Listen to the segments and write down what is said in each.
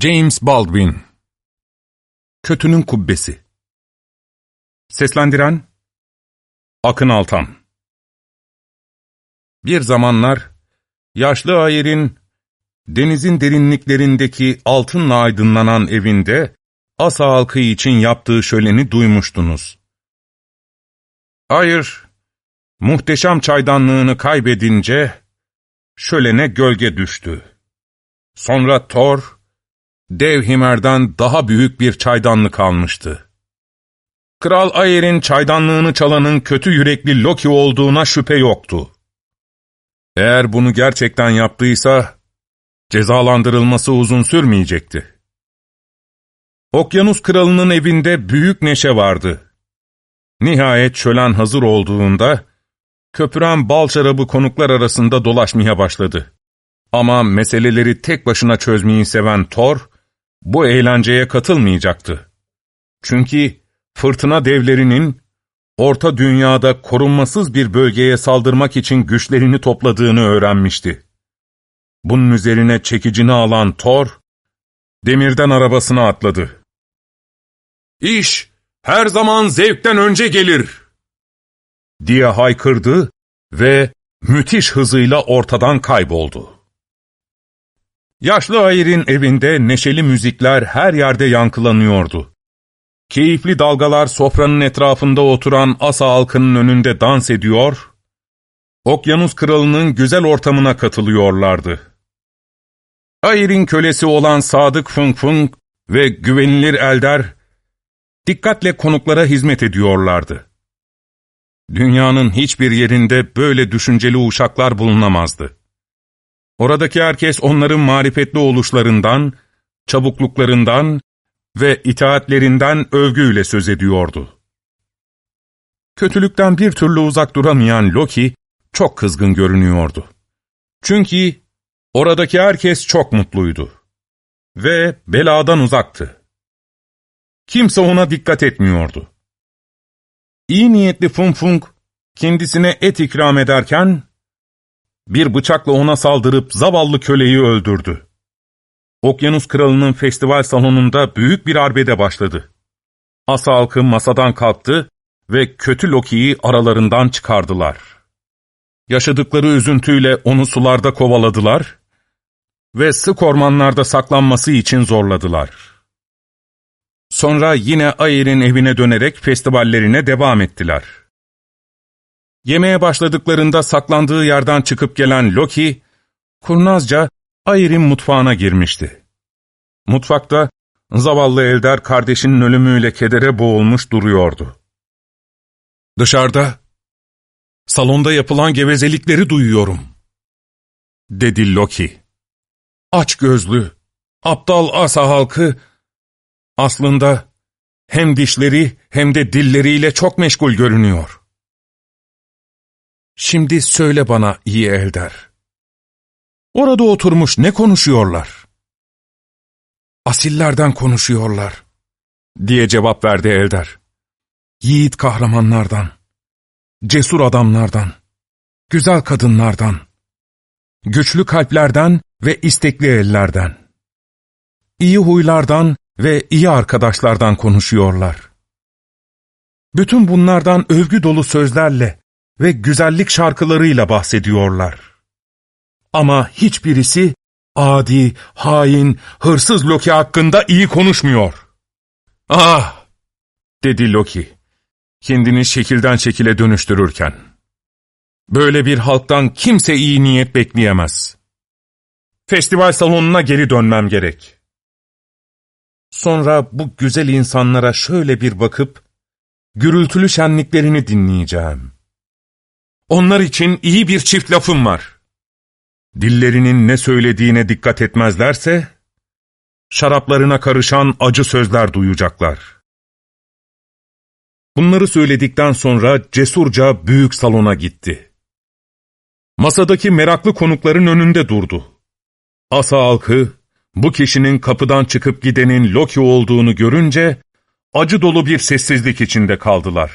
James Baldwin Kötünün Kubbesi Seslendiren Akın Altan Bir zamanlar yaşlı Ayer'in denizin derinliklerindeki altınla aydınlanan evinde Asa halkı için yaptığı şöleni duymuştunuz. Ayer, muhteşem çaydanlığını kaybedince şölene gölge düştü. Sonra Thor, dev himerden daha büyük bir çaydanlık almıştı. Kral Aer'in çaydanlığını çalanın kötü yürekli Loki olduğuna şüphe yoktu. Eğer bunu gerçekten yaptıysa, cezalandırılması uzun sürmeyecekti. Okyanus kralının evinde büyük neşe vardı. Nihayet şölen hazır olduğunda, köpüren bal şarabı konuklar arasında dolaşmaya başladı. Ama meseleleri tek başına çözmeyi seven Thor, bu eğlenceye katılmayacaktı. Çünkü fırtına devlerinin Orta Dünya'da korunmasız bir bölgeye saldırmak için güçlerini topladığını öğrenmişti. Bunun üzerine çekicini alan Thor, demirden arabasına atladı. ''İş her zaman zevkten önce gelir!'' diye haykırdı ve müthiş hızıyla ortadan kayboldu. Yaşlı Ayer'in evinde neşeli müzikler her yerde yankılanıyordu. Keyifli dalgalar sofranın etrafında oturan asa halkının önünde dans ediyor, okyanus kralının güzel ortamına katılıyorlardı. Ayer'in kölesi olan Sadık Fung Fung ve güvenilir Elder, dikkatle konuklara hizmet ediyorlardı. Dünyanın hiçbir yerinde böyle düşünceli uşaklar bulunamazdı. Oradaki herkes onların marifetli oluşlarından, çabukluklarından ve itaatlerinden övgüyle söz ediyordu. Kötülükten bir türlü uzak duramayan Loki, çok kızgın görünüyordu. Çünkü oradaki herkes çok mutluydu. Ve beladan uzaktı. Kimse ona dikkat etmiyordu. İyi niyetli Fung Fung, kendisine et ikram ederken, bir bıçakla ona saldırıp zavallı köleyi öldürdü. Okyanus Kralı'nın festival salonunda büyük bir arbede başladı. Asa halkı masadan kalktı ve kötü Loki'yi aralarından çıkardılar. Yaşadıkları üzüntüyle onu sularda kovaladılar ve sık ormanlarda saklanması için zorladılar. Sonra yine Aer'in evine dönerek festivallerine devam ettiler. Yemeğe başladıklarında saklandığı yerden çıkıp gelen Loki, kurnazca Ayr'in mutfağına girmişti. Mutfakta zavallı Eldar kardeşinin ölümüyle kedere boğulmuş duruyordu. Dışarıda, salonda yapılan gevezelikleri duyuyorum, dedi Loki. Aç gözlü, aptal asa halkı, aslında hem dişleri hem de dilleriyle çok meşgul görünüyor. Şimdi söyle bana iyi Elder. Orada oturmuş ne konuşuyorlar? Asillerden konuşuyorlar, diye cevap verdi Elder. Yiğit kahramanlardan, cesur adamlardan, güzel kadınlardan, güçlü kalplerden ve istekli ellerden, iyi huylardan ve iyi arkadaşlardan konuşuyorlar. Bütün bunlardan övgü dolu sözlerle ve güzellik şarkılarıyla bahsediyorlar. Ama hiçbirisi adi, hain, hırsız Loki hakkında iyi konuşmuyor. Ah! dedi Loki, kendini şekilden şekile dönüştürürken. Böyle bir halktan kimse iyi niyet bekleyemez. Festival salonuna geri dönmem gerek. Sonra bu güzel insanlara şöyle bir bakıp, gürültülü şenliklerini dinleyeceğim. Onlar için iyi bir çift lafım var. Dillerinin ne söylediğine dikkat etmezlerse, şaraplarına karışan acı sözler duyacaklar. Bunları söyledikten sonra cesurca büyük salona gitti. Masadaki meraklı konukların önünde durdu. Asa halkı, bu kişinin kapıdan çıkıp gidenin Loki olduğunu görünce, acı dolu bir sessizlik içinde kaldılar.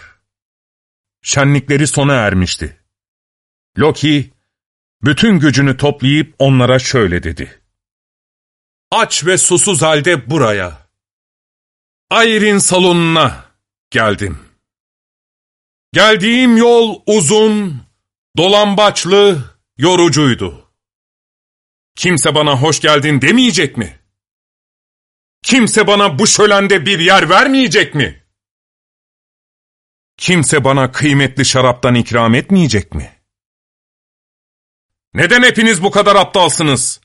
Şenlikleri sona ermişti. Loki, bütün gücünü toplayıp onlara şöyle dedi. aç ve susuz halde buraya. Ayr'in salonuna geldim. Geldiğim yol uzun, dolambaçlı, yorucuydu. Kimse bana hoş geldin demeyecek mi? Kimse bana bu şölende bir yer vermeyecek mi? Kimse bana kıymetli şaraptan ikram etmeyecek mi? Neden hepiniz bu kadar aptalsınız?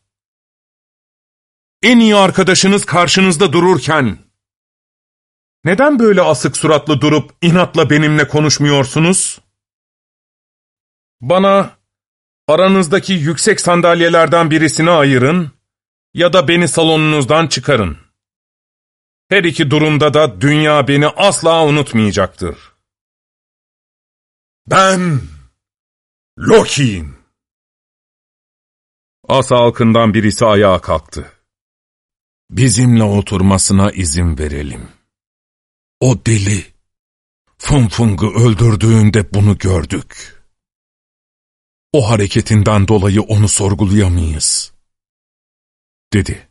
En iyi arkadaşınız karşınızda dururken, neden böyle asık suratlı durup inatla benimle konuşmuyorsunuz? Bana aranızdaki yüksek sandalyelerden birisini ayırın ya da beni salonunuzdan çıkarın. Her iki durumda da dünya beni asla unutmayacaktır. Ben Loki'yim. As halkından birisi ayağa kalktı. Bizimle oturmasına izin verelim. O deli, Funfung'u öldürdüğünde bunu gördük. O hareketinden dolayı onu sorgulayamayız, dedi.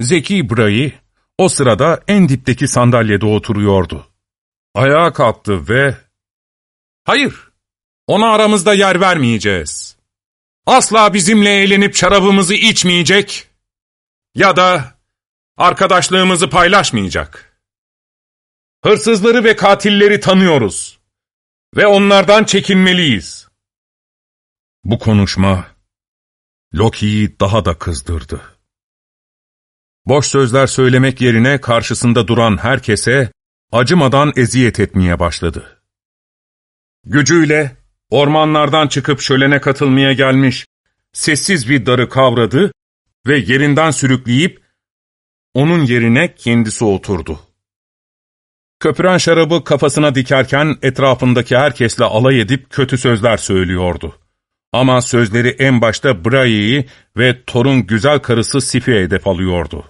Zeki Bray, o sırada en dipteki sandalyede oturuyordu. Ayağa kalktı ve... Hayır, ona aramızda yer vermeyeceğiz. Asla bizimle eğlenip şarabımızı içmeyecek ya da arkadaşlığımızı paylaşmayacak. Hırsızları ve katilleri tanıyoruz ve onlardan çekinmeliyiz. Bu konuşma Loki'yi daha da kızdırdı. Boş sözler söylemek yerine karşısında duran herkese acımadan eziyet etmeye başladı. Gücüyle ormanlardan çıkıp şölene katılmaya gelmiş, sessiz bir darı kavradı ve yerinden sürükleyip onun yerine kendisi oturdu. Köpüren şarabı kafasına dikerken etrafındaki herkesle alay edip kötü sözler söylüyordu. Ama sözleri en başta Brai'yi ve Thor'un güzel karısı Sif'i hedef alıyordu.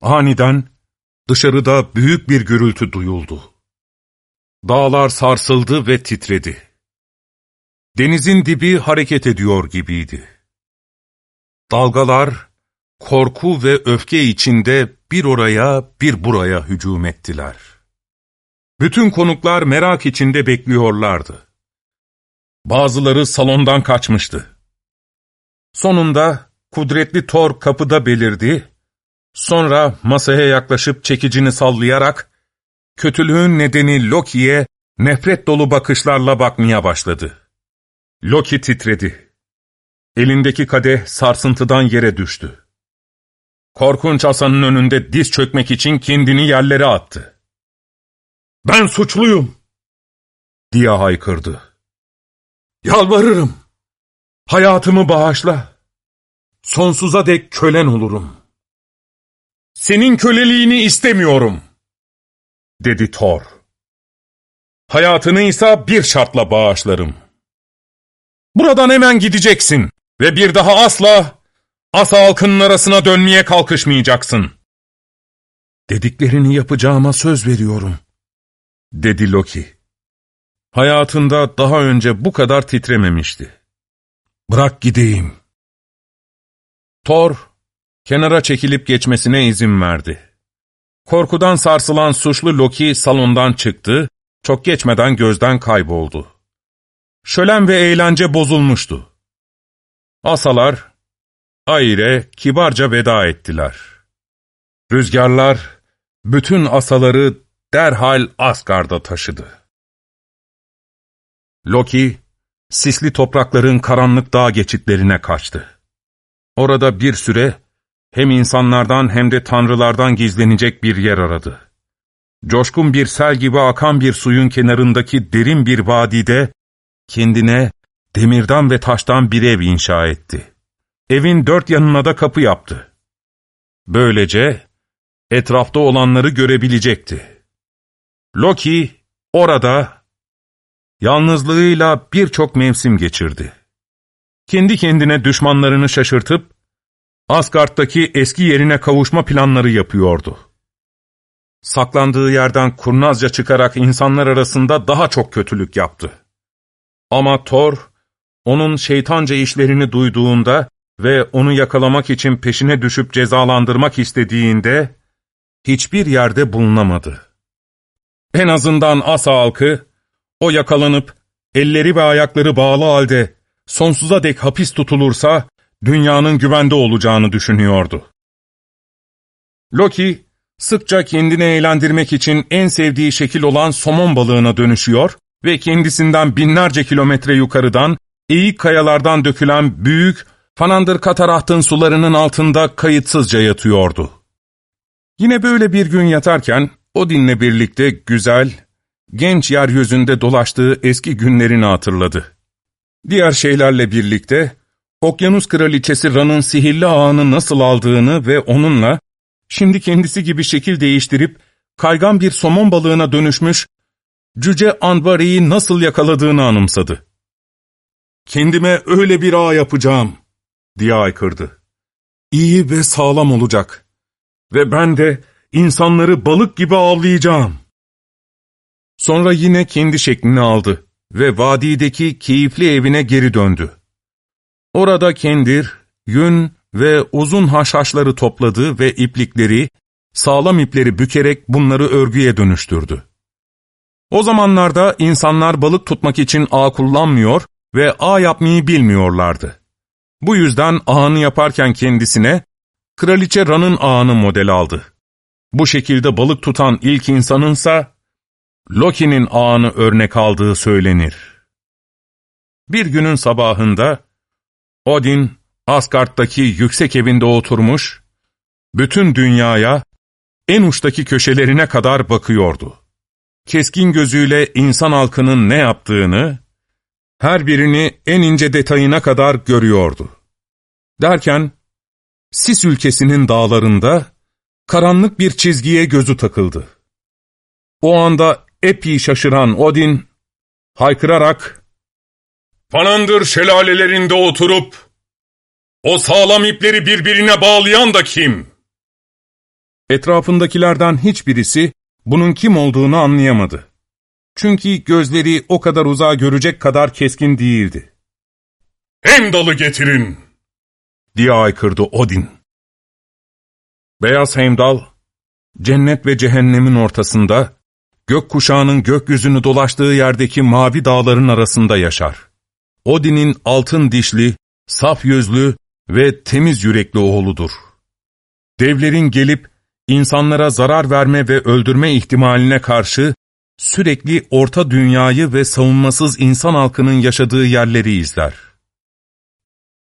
Aniden dışarıda büyük bir gürültü duyuldu. Dağlar sarsıldı ve titredi. Denizin dibi hareket ediyor gibiydi. Dalgalar, korku ve öfke içinde bir oraya bir buraya hücum ettiler. Bütün konuklar merak içinde bekliyorlardı. Bazıları salondan kaçmıştı. Sonunda kudretli Thor kapıda belirdi, sonra masaya yaklaşıp çekicini sallayarak kötülüğün nedeni Loki'ye nefret dolu bakışlarla bakmaya başladı. Loki titredi. Elindeki kadeh sarsıntıdan yere düştü. Korkunç Hasan'ın önünde diz çökmek için kendini yerlere attı. ''Ben suçluyum!'' diye haykırdı. ''Yalvarırım! Hayatımı bağışla! Sonsuza dek kölen olurum!'' ''Senin köleliğini istemiyorum!'' Dedi Thor. ''Hayatını ise bir şartla bağışlarım. Buradan hemen gideceksin!'' Ve bir daha asla asa halkının arasına dönmeye kalkışmayacaksın. Dediklerini yapacağıma söz veriyorum, dedi Loki. Hayatında daha önce bu kadar titrememişti. Bırak gideyim. Thor, kenara çekilip geçmesine izin verdi. Korkudan sarsılan suçlu Loki salondan çıktı, çok geçmeden gözden kayboldu. Şölen ve eğlence bozulmuştu. Asalar, Aire kibarca veda ettiler. Rüzgarlar, bütün asaları derhal Asgard'a taşıdı. Loki, sisli toprakların karanlık dağ geçitlerine kaçtı. Orada bir süre hem insanlardan hem de tanrılardan gizlenecek bir yer aradı. Coşkun bir sel gibi akan bir suyun kenarındaki derin bir vadide kendine demirden ve taştan bir ev inşa etti. Evin dört yanına da kapı yaptı. Böylece etrafta olanları görebilecekti. Loki orada yalnızlığıyla birçok mevsim geçirdi. Kendi kendine düşmanlarını şaşırtıp Asgard'daki eski yerine kavuşma planları yapıyordu. Saklandığı yerden kurnazca çıkarak insanlar arasında daha çok kötülük yaptı. Ama Thor, onun şeytanca işlerini duyduğunda ve onu yakalamak için peşine düşüp cezalandırmak istediğinde hiçbir yerde bulunamadı. En azından Asa halkı o yakalanıp elleri ve ayakları bağlı halde sonsuza dek hapis tutulursa dünyanın güvende olacağını düşünüyordu. Loki sıkça kendini eğlendirmek için en sevdiği şekil olan somon balığına dönüşüyor ve kendisinden binlerce kilometre yukarıdan eğik kayalardan dökülen büyük Fanandır Kataraht'ın sularının altında kayıtsızca yatıyordu. Yine böyle bir gün yatarken Odin'le birlikte güzel, genç yeryüzünde dolaştığı eski günlerini hatırladı. Diğer şeylerle birlikte Okyanus Kraliçesi Ran'ın sihirli ağını nasıl aldığını ve onunla şimdi kendisi gibi şekil değiştirip kaygan bir somon balığına dönüşmüş Cüce Andvari'yi nasıl yakaladığını anımsadı. ''Kendime öyle bir ağ yapacağım.'' diye aykırdı. ''İyi ve sağlam olacak. Ve ben de insanları balık gibi avlayacağım.'' Sonra yine kendi şeklini aldı ve vadideki keyifli evine geri döndü. Orada kendir, yün ve uzun haşhaşları topladı ve iplikleri, sağlam ipleri bükerek bunları örgüye dönüştürdü. O zamanlarda insanlar balık tutmak için ağ kullanmıyor ve ağ yapmayı bilmiyorlardı. Bu yüzden ağını yaparken kendisine Kraliçe Ran'ın ağını model aldı. Bu şekilde balık tutan ilk insanınsa Loki'nin ağını örnek aldığı söylenir. Bir günün sabahında Odin Asgard'daki yüksek evinde oturmuş, bütün dünyaya en uçtaki köşelerine kadar bakıyordu. Keskin gözüyle insan halkının ne yaptığını, her birini en ince detayına kadar görüyordu. Derken, Sis ülkesinin dağlarında karanlık bir çizgiye gözü takıldı. O anda epey şaşıran Odin, haykırarak, ''Fanandır şelalelerinde oturup, o sağlam ipleri birbirine bağlayan da kim?'' Etrafındakilerden hiçbirisi bunun kim olduğunu anlayamadı. Çünkü gözleri o kadar uzağa görecek kadar keskin değildi. ''Heimdall'ı getirin!'' diye aykırdı Odin. Beyaz Heimdall, cennet ve cehennemin ortasında, gökkuşağının gökyüzünü dolaştığı yerdeki mavi dağların arasında yaşar. Odin'in altın dişli, saf yüzlü ve temiz yürekli oğludur. Devlerin gelip insanlara zarar verme ve öldürme ihtimaline karşı sürekli orta dünyayı ve savunmasız insan halkının yaşadığı yerleri izler.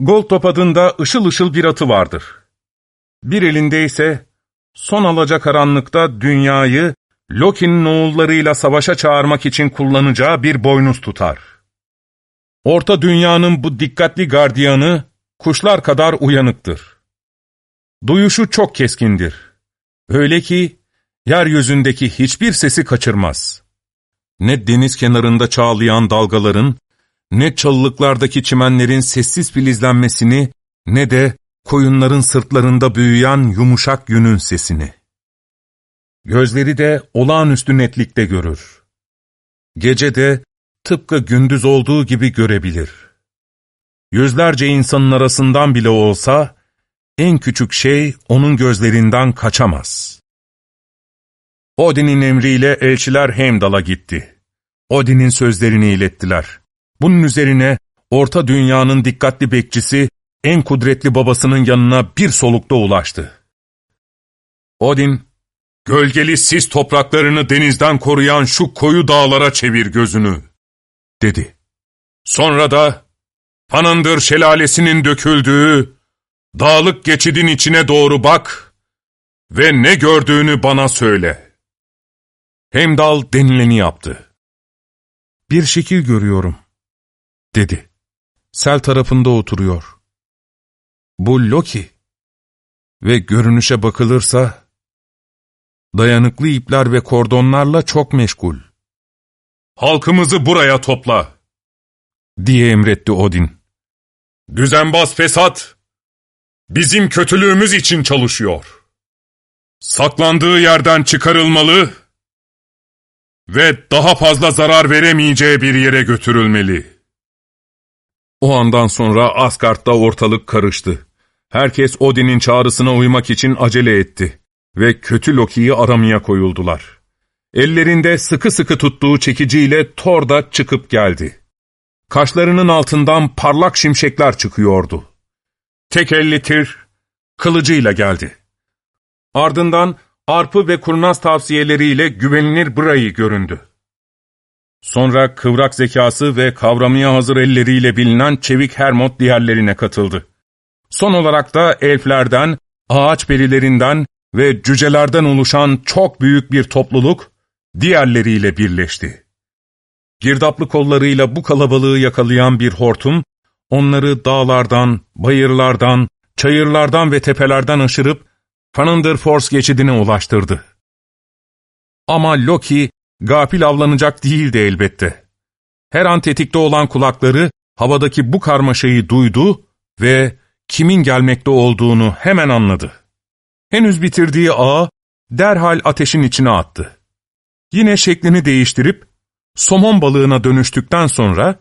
Goldtop adında ışıl ışıl bir atı vardır. Bir elinde ise son alacakaranlıkta dünyayı Loki'nin oğullarıyla savaşa çağırmak için kullanacağı bir boynuz tutar. Orta dünyanın bu dikkatli gardiyanı kuşlar kadar uyanıktır. Duyuşu çok keskindir. Öyle ki yeryüzündeki hiçbir sesi kaçırmaz. Ne deniz kenarında çağlayan dalgaların, ne çalılıklardaki çimenlerin sessiz filizlenmesini, ne de koyunların sırtlarında büyüyen yumuşak yünün sesini. Gözleri de olağanüstü netlikte görür. Gece de tıpkı gündüz olduğu gibi görebilir. Yüzlerce insanın arasından bile olsa, en küçük şey onun gözlerinden kaçamaz. Odin'in emriyle elçiler Heimdall'a gitti. Odin'in sözlerini ilettiler. Bunun üzerine orta dünyanın dikkatli bekçisi en kudretli babasının yanına bir solukta ulaştı. Odin, gölgeli sis topraklarını denizden koruyan şu koyu dağlara çevir gözünü, dedi. Sonra da, Panandır şelalesinin döküldüğü, dağlık geçidin içine doğru bak ve ne gördüğünü bana söyle. Hemdal denileni yaptı. Bir şekil görüyorum, dedi. Sel tarafında oturuyor. Bu Loki. Ve görünüşe bakılırsa, dayanıklı ipler ve kordonlarla çok meşgul. Halkımızı buraya topla, diye emretti Odin. Düzenbaz fesat, bizim kötülüğümüz için çalışıyor. Saklandığı yerden çıkarılmalı ve daha fazla zarar veremeyeceği bir yere götürülmeli. O andan sonra Asgard'da ortalık karıştı. Herkes Odin'in çağrısına uymak için acele etti ve kötü Loki'yi aramaya koyuldular. Ellerinde sıkı sıkı tuttuğu çekiciyle Thor da çıkıp geldi. Kaşlarının altından parlak şimşekler çıkıyordu. Tek elli tir, kılıcıyla geldi. Ardından arpı ve kurnaz tavsiyeleriyle güvenilir Bra'yı göründü. Sonra kıvrak zekası ve kavramaya hazır elleriyle bilinen Çevik Hermod diğerlerine katıldı. Son olarak da elflerden, ağaç perilerinden ve cücelerden oluşan çok büyük bir topluluk diğerleriyle birleşti. Girdaplı kollarıyla bu kalabalığı yakalayan bir hortum, onları dağlardan, bayırlardan, çayırlardan ve tepelerden aşırıp Fanındır Force geçidine ulaştırdı. Ama Loki gafil avlanacak değildi elbette. Her an tetikte olan kulakları havadaki bu karmaşayı duydu ve kimin gelmekte olduğunu hemen anladı. Henüz bitirdiği ağı derhal ateşin içine attı. Yine şeklini değiştirip somon balığına dönüştükten sonra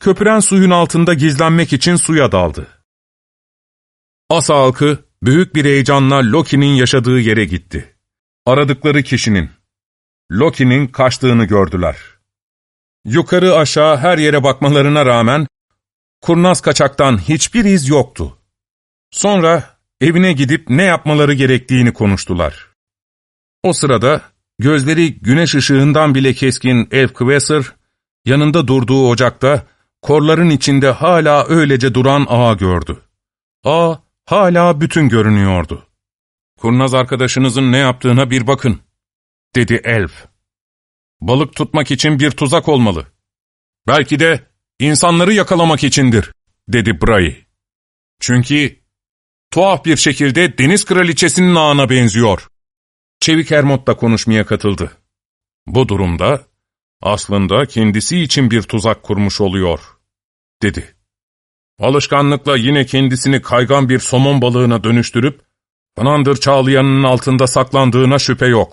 köpüren suyun altında gizlenmek için suya daldı. Asa halkı büyük bir heyecanla Loki'nin yaşadığı yere gitti. Aradıkları kişinin, Loki'nin kaçtığını gördüler. Yukarı aşağı her yere bakmalarına rağmen, kurnaz kaçaktan hiçbir iz yoktu. Sonra evine gidip ne yapmaları gerektiğini konuştular. O sırada gözleri güneş ışığından bile keskin Elf Kveser, yanında durduğu ocakta, korların içinde hala öylece duran ağa gördü. Ağ, hala bütün görünüyordu. ''Kurnaz arkadaşınızın ne yaptığına bir bakın.'' dedi elf. ''Balık tutmak için bir tuzak olmalı. Belki de insanları yakalamak içindir.'' dedi Bray. ''Çünkü tuhaf bir şekilde deniz kraliçesinin ağına benziyor.'' Çevik Hermot da konuşmaya katıldı. ''Bu durumda aslında kendisi için bir tuzak kurmuş oluyor.'' dedi. Alışkanlıkla yine kendisini kaygan bir somon balığına dönüştürüp, Fınandır Çağlayan'ın altında saklandığına şüphe yok.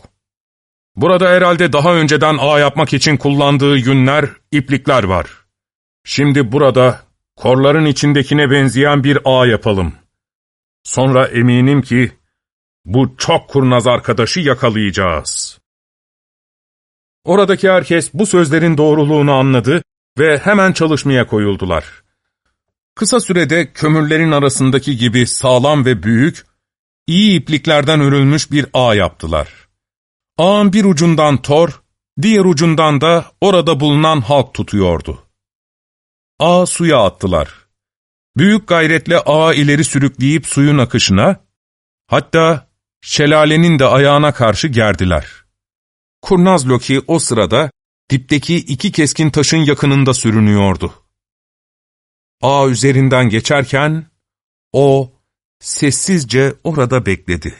Burada herhalde daha önceden ağ yapmak için kullandığı yünler, iplikler var. Şimdi burada korların içindekine benzeyen bir ağ yapalım. Sonra eminim ki bu çok kurnaz arkadaşı yakalayacağız. Oradaki herkes bu sözlerin doğruluğunu anladı ve hemen çalışmaya koyuldular. Kısa sürede kömürlerin arasındaki gibi sağlam ve büyük, iyi ipliklerden örülmüş bir ağ yaptılar. Ağın bir ucundan Thor, diğer ucundan da orada bulunan halk tutuyordu. Ağı suya attılar. Büyük gayretle ağı ileri sürükleyip suyun akışına, hatta şelalenin de ayağına karşı gerdiler. Kurnaz Loki o sırada dipteki iki keskin taşın yakınında sürünüyordu ağ üzerinden geçerken, o sessizce orada bekledi.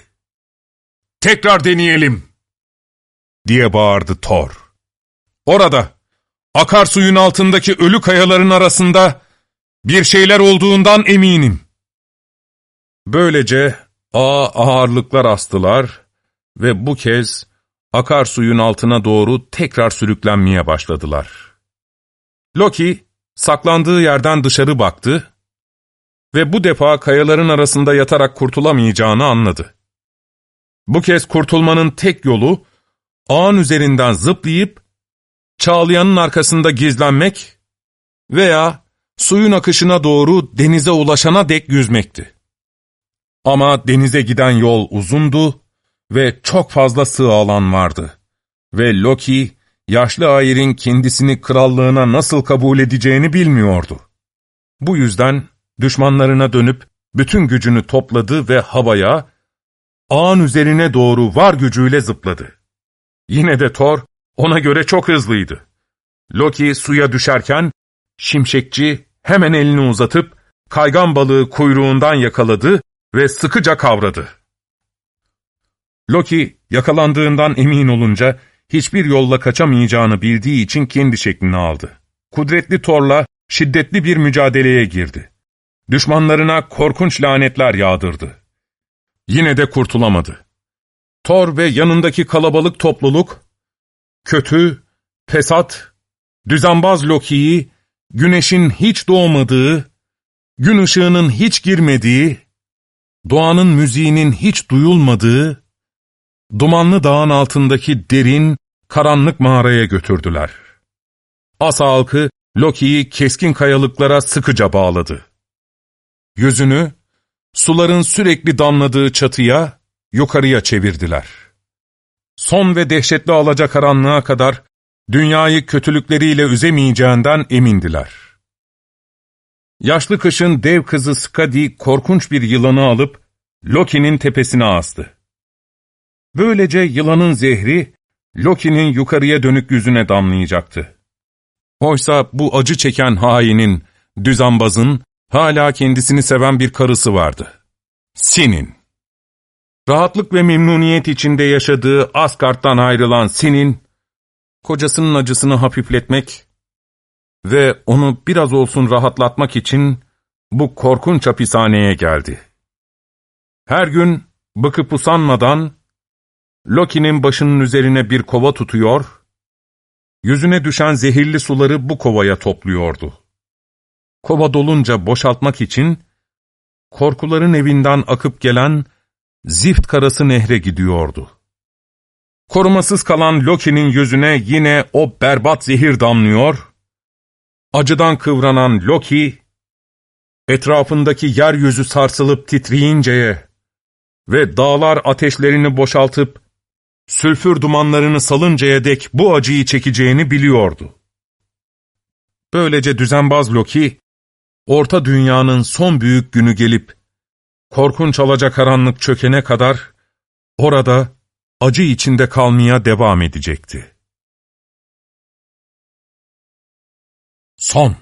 ''Tekrar deneyelim!'' diye bağırdı Thor. Orada, akarsuyun altındaki ölü kayaların arasında bir şeyler olduğundan eminim. Böylece ağa ağırlıklar astılar ve bu kez akarsuyun altına doğru tekrar sürüklenmeye başladılar. Loki, Saklandığı yerden dışarı baktı ve bu defa kayaların arasında yatarak kurtulamayacağını anladı. Bu kez kurtulmanın tek yolu, ağın üzerinden zıplayıp, çağlayanın arkasında gizlenmek veya suyun akışına doğru denize ulaşana dek yüzmekti. Ama denize giden yol uzundu ve çok fazla sığ alan vardı. Ve Loki, yaşlı Ayr'in kendisini krallığına nasıl kabul edeceğini bilmiyordu. Bu yüzden düşmanlarına dönüp bütün gücünü topladı ve havaya, ağın üzerine doğru var gücüyle zıpladı. Yine de Thor ona göre çok hızlıydı. Loki suya düşerken, şimşekçi hemen elini uzatıp kaygan balığı kuyruğundan yakaladı ve sıkıca kavradı. Loki yakalandığından emin olunca hiçbir yolla kaçamayacağını bildiği için kendi şeklini aldı. Kudretli Thor'la şiddetli bir mücadeleye girdi. Düşmanlarına korkunç lanetler yağdırdı. Yine de kurtulamadı. Thor ve yanındaki kalabalık topluluk, kötü, pesat, düzenbaz Loki'yi güneşin hiç doğmadığı, gün ışığının hiç girmediği, doğanın müziğinin hiç duyulmadığı, dumanlı dağın altındaki derin, karanlık mağaraya götürdüler. Asa halkı Loki'yi keskin kayalıklara sıkıca bağladı. Yüzünü, suların sürekli damladığı çatıya, yukarıya çevirdiler. Son ve dehşetli alacakaranlığa kadar dünyayı kötülükleriyle üzemeyeceğinden emindiler. Yaşlı kışın dev kızı Skadi korkunç bir yılanı alıp Loki'nin tepesine astı. Böylece yılanın zehri Loki'nin yukarıya dönük yüzüne damlayacaktı. Oysa bu acı çeken hainin, düzambazın, hala kendisini seven bir karısı vardı. Sin'in. Rahatlık ve memnuniyet içinde yaşadığı Asgard'dan ayrılan Sin'in, kocasının acısını hafifletmek ve onu biraz olsun rahatlatmak için bu korkunç hapishaneye geldi. Her gün bıkıp usanmadan Loki'nin başının üzerine bir kova tutuyor, yüzüne düşen zehirli suları bu kovaya topluyordu. Kova dolunca boşaltmak için korkuların evinden akıp gelen zift karası nehre gidiyordu. Korumasız kalan Loki'nin yüzüne yine o berbat zehir damlıyor, acıdan kıvranan Loki, etrafındaki yeryüzü sarsılıp titreyinceye ve dağlar ateşlerini boşaltıp sülfür dumanlarını salıncaya dek bu acıyı çekeceğini biliyordu. Böylece düzenbaz Loki, Orta Dünya'nın son büyük günü gelip, korkunç alacakaranlık çökene kadar, orada acı içinde kalmaya devam edecekti. Son